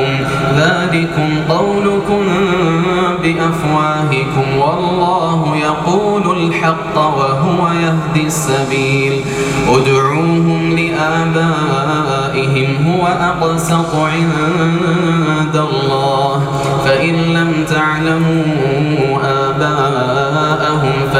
أبناءكم ذلكم قولكم بأفواهكم والله يقول الحق وهو يهدي السبيل ادعوهم لآبائهم هو أقسط عند الله فإن لم تعلموا آباءهم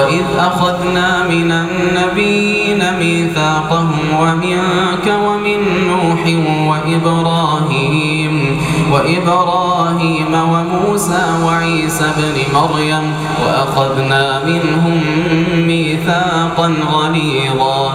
وإذ أخذنا من النبيين ميثاقهم ومنك ومن نوح وإبراهيم وإبراهيم وموسى وعيسى بن مريم وأخذنا منهم ميثاقا غليظا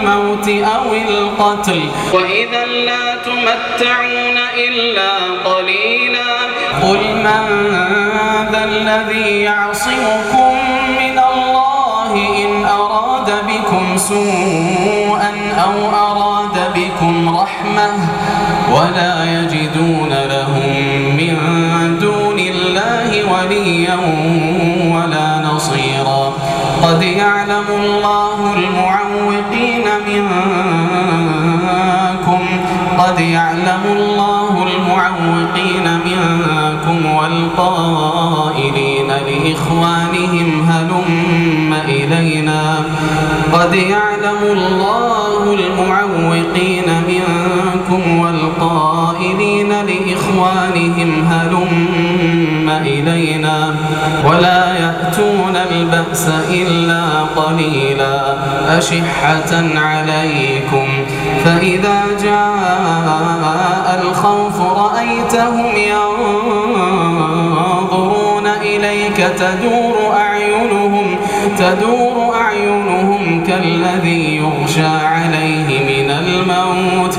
الموت أو القتل. وإذا لا تمتعون إلا قليلا. قل من ذا الذي يعصمكم من الله إن أراد بكم سوءا أو أراد بكم رحمة ولا يجدون لهم من دون الله وليا ولا نصيرا. قد يعلم الله منكم والقائلين لإخوانهم هلم إلينا. قد يعلم الله المعوقين منكم والقائلين لإخوانهم هلم إلينا. ولا يأتون البأس إلا قليلا. أشحة عليكم. فإذا جاء الخوف رأيتهم تدور أعينهم تدور أعينهم كالذي يغشى عليه من الموت.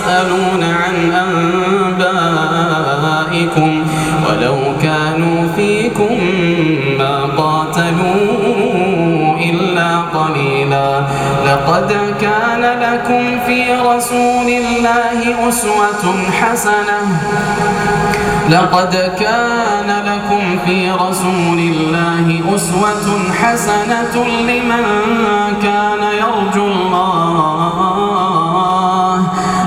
يسألون عن أنبائكم ولو كانوا فيكم ما قاتلوا إلا قليلا. لقد كان لكم في رسول الله أسوة حسنة. لقد كان لكم في رسول الله أسوة حسنة لمن كان يرجو الله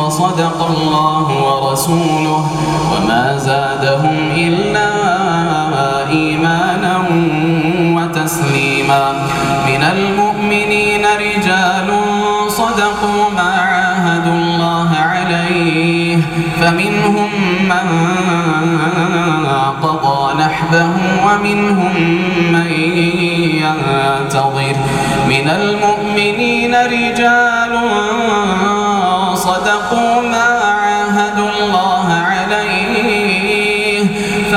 وصدق الله ورسوله وما زادهم إلا إيمانا وتسليما. من المؤمنين رجال صدقوا ما عاهدوا الله عليه. فمنهم من قضى نحبه ومنهم من ينتظر. من المؤمنين رجال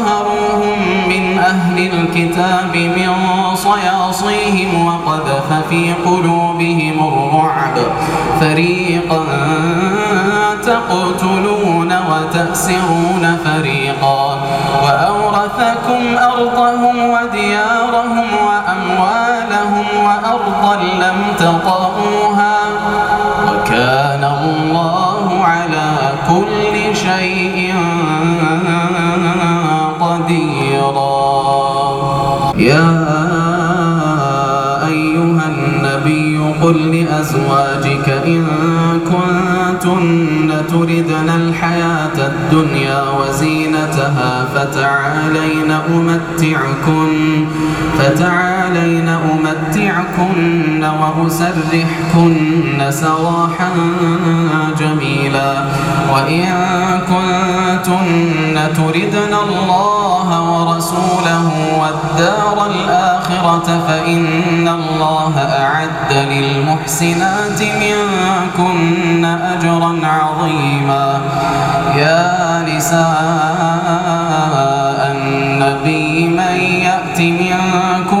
من أهل الكتاب من صياصيهم وقذف في قلوبهم الرعب. فريقا تقتلون وتأسرون فريقا. وأورثكم أرضهم وديارهم وأموالهم وأرضا لم تطئوها. وكان الله على كل شيء قديرا. يا أيها النبي قل لأزواجك إن كنتن تردن الحياة الدنيا وزينتها فتعالين أمتعكن فتعالين أمتعكن أمتعكن وأسرحكن سراحا جميلا. وإن كنتن تردن الله ورسوله والدار الآخرة فإن الله أعد للمحسنات منكن أجرا عظيما. يا نساء النبي من يأت منكن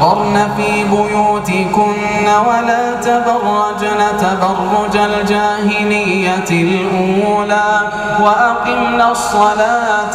وقرن في بيوتكن ولا تبرجن تبرج الجاهلية الأولى وأقمنا الصلاة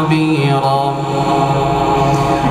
خبيرا.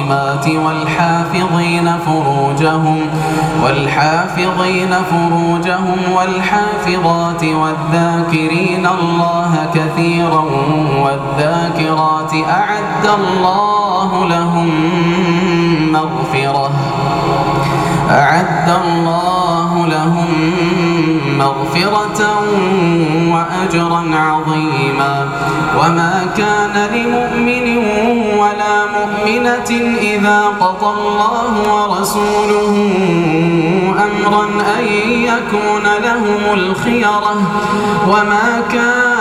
والصائمات والحافظين فروجهم والحافظين فروجهم والحافظات والذاكرين الله كثيرا والذاكرات أعد الله لهم مغفرة أعد الله لهم مغفرة وأجرا عظيما. وما كان لمؤمن مؤمنة إذا قضى الله ورسوله أمرا أن يكون لهم الخيرة وما كان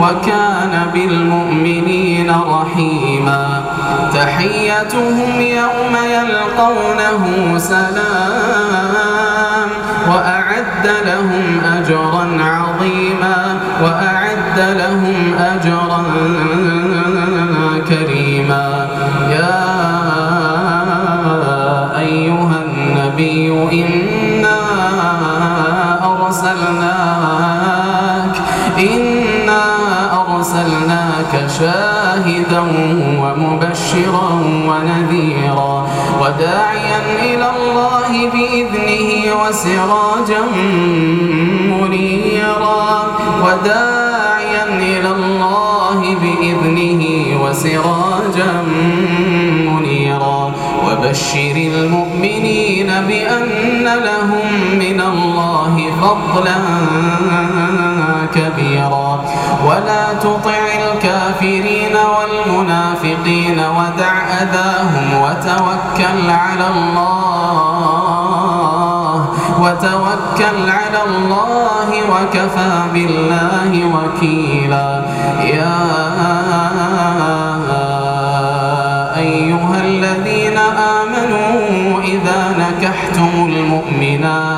وكان بالمؤمنين رحيما. تحيتهم يوم يلقونه سلام. وأعد لهم أجرا عظيما. وأعد لهم أجرا فضلا كبيرا. ولا تطع الكافرين والمنافقين ودع أذاهم وتوكل على الله. وتوكل على الله وكفى بالله وكيلا. يا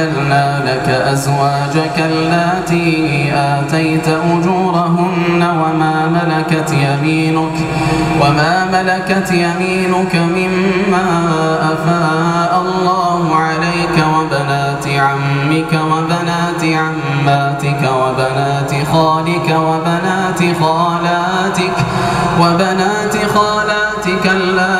أحللنا لك أزواجك اللاتي آتيت أجورهن وما ملكت يمينك وما ملكت يمينك مما أفاء الله عليك وبنات عمك وبنات عماتك وبنات خالك وبنات خالاتك وبنات خالاتك اللاتي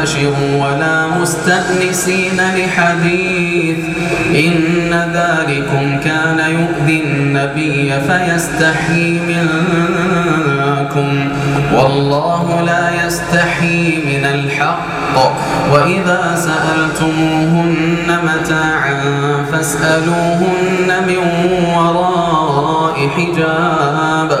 فانتشروا ولا مستأنسين لحديث إن ذلكم كان يؤذي النبي فيستحيي منكم والله لا يستحيي من الحق وإذا سألتموهن متاعا فاسألوهن من وراء حجاب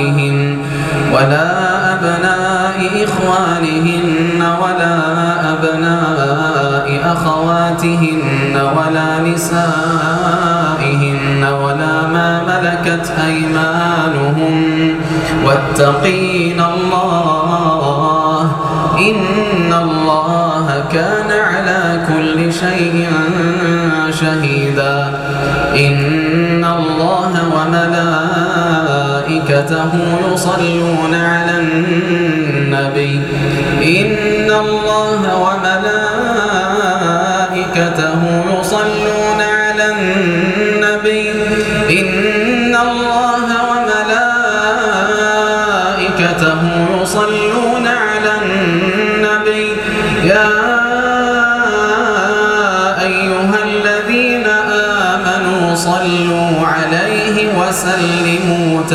إخوانهن ولا أبناء إخوانهن ولا أبناء أخواتهن ولا نسائهن ولا ما ملكت أيمانهم واتقين الله إن الله كان على كل شيء شهيدا إن الله وملائكته يصلون على النبي. إن الله وملائكته يصلون على النبي.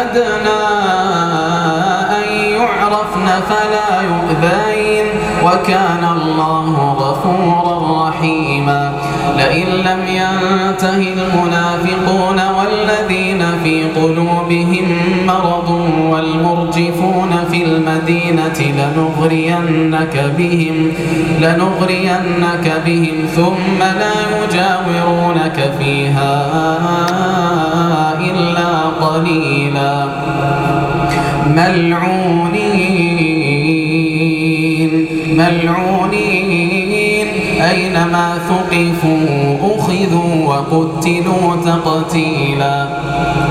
أدنى أن يعرفن فلا يؤذين وكان الله غفورا رحيما. لئن لم ينته المنافقون والذين في قلوبهم مرض والمرجفون في المدينة لنغرينك بهم لنغرينك بهم ثم لا يجاورونك فيها إلا قليلا. ملعونين ملعونين أينما ثقفوا أخذوا وقتلوا تقتيلا.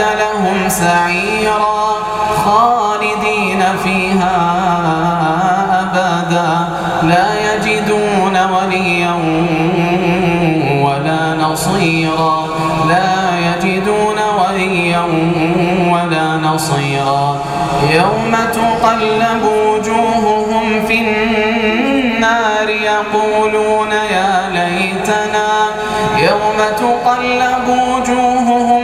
لهم سعيرا فيها أبدا. لا يجدون وليا ولا نصيرا. لا يجدون وليا ولا نصيرا. يوم تقلب وجوههم في النار يقولون يا ليتنا. يوم تقلب وجوههم